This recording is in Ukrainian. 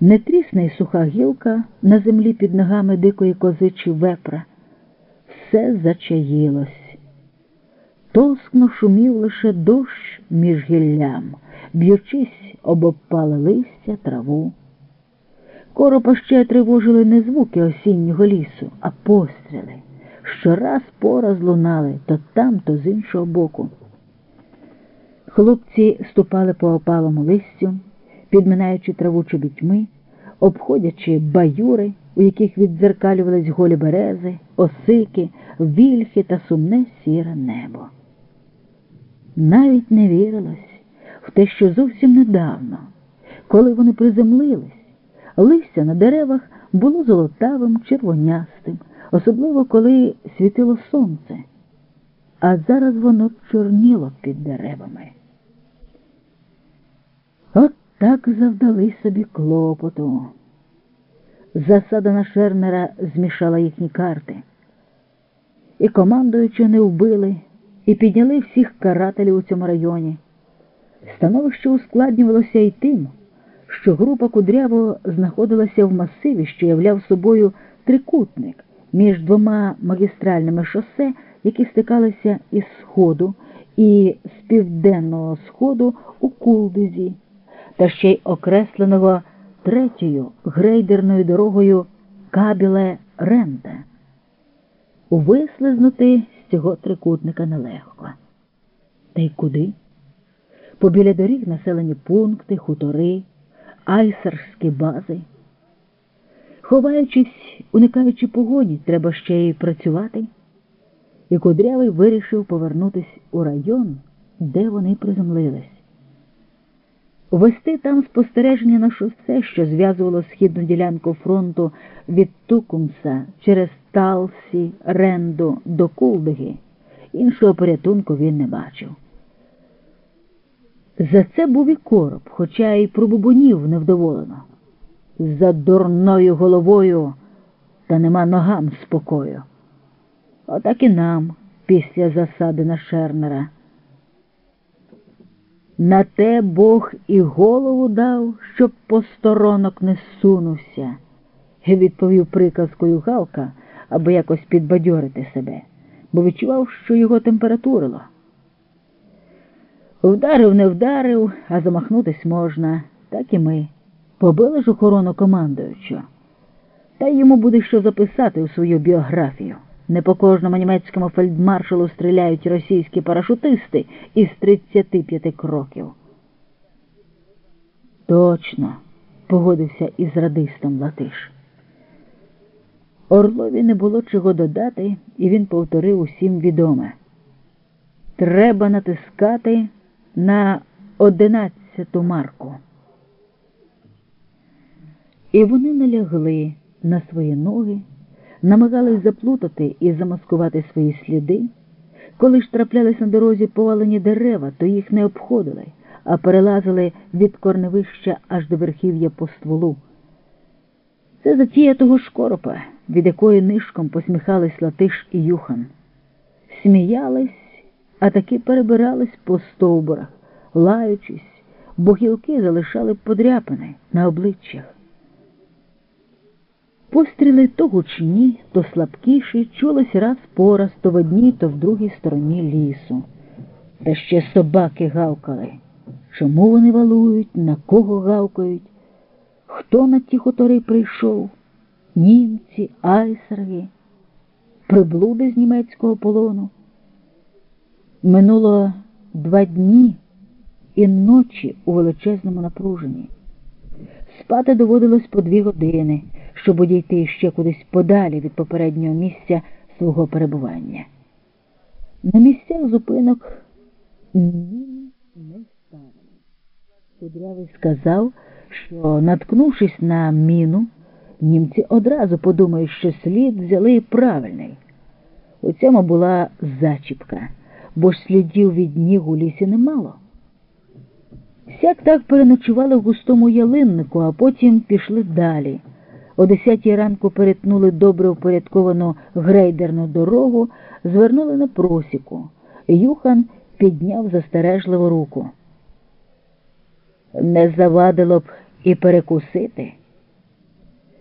Не трісне й суха гілка на землі під ногами дикої кози чи вепра. Все зачаїлось. Тоскно шумів лише дощ між гіллям, б'ючись об обпале листя, траву. Коропа ще тривожили не звуки осіннього лісу, а постріли, що раз по лунали то там, то з іншого боку. Хлопці ступали по опалому листю, підминаючи траву чобітьми, обходячи баюри, у яких віддзеркалювались голі берези, осики, вільхи та сумне сіре небо. Навіть не вірилось в те, що зовсім недавно, коли вони приземлились, листя на деревах було золотавим, червонястим, особливо коли світило сонце, а зараз воно чорніло під деревами. От так завдали собі клопоту. Засада на Шернера змішала їхні карти. І командуючи не вбили, і підняли всіх карателів у цьому районі. Становище ускладнювалося й тим, що група Кудрявого знаходилася в масиві, що являв собою трикутник між двома магістральними шосе, які стикалися із сходу і з південного сходу у Кулдизі, та ще й окресленого третьою грейдерною дорогою Кабіле Рента. Вислизнути з цього трикутника нелегко. Та й куди? Побіля доріг населені пункти, хутори, айсерські бази. Ховаючись, уникаючи погоні, треба ще й працювати. І Кудрявий вирішив повернутися у район, де вони приземлились. Вести там спостереження на шосе, що зв'язувало східну ділянку фронту від Тукумса через Талсі, Ренду до Кулдиги. Іншого порятунку він не бачив. За це був і короб, хоча й пробубонів невдоволено. За дурною головою та нема ногам спокою. Отак і нам після засади на Шернера. На те Бог і голову дав, щоб посторонок не сунувся, відповів приказкою Галка, аби якось підбадьорити себе, бо відчував, що його температурило. Вдарив, не вдарив, а замахнутись можна, так і ми. Побили ж охорону командуючого. Та йому буде що записати у свою біографію. Не по кожному німецькому фельдмаршалу стріляють російські парашутисти із 35 кроків. Точно, погодився із радистом Латиш. Орлові не було чого додати, і він повторив усім відоме. Треба натискати на одинадцяту марку. І вони налягли на свої ноги намагались заплутати і замаскувати свої сліди. Коли ж траплялись на дорозі повалені дерева, то їх не обходили, а перелазили від корневища аж до верхів'я по стволу. Це затія того шкоропа, від якої нишком посміхались Латиш і Юхан. Сміялись, а таки перебирались по стовбурах, лаючись, бо гілки залишали подряпини на обличчях. Постріли то гучні, то слабкіші, чулись раз по раз то в одній, то в другій стороні лісу. Та ще собаки гавкали. Чому вони валують, на кого гавкають? Хто на ті хутори прийшов? Німці, айсерги, приблуди з німецького полону. Минуло два дні і ночі у величезному напруженні. Спати доводилось по дві години щоб одійти ще кудись подалі від попереднього місця свого перебування. На місцях зупинок міни не ставили. Кудрявий сказав, що, наткнувшись на міну, німці одразу подумають, що слід взяли правильний. У цьому була зачіпка, бо ж слідів від ніг у лісі немало. Сяк так переночували в густому ялиннику, а потім пішли далі. О десятій ранку перетнули добре упорядковану грейдерну дорогу, звернули на просіку. Юхан підняв застережливу руку. Не завадило б і перекусити.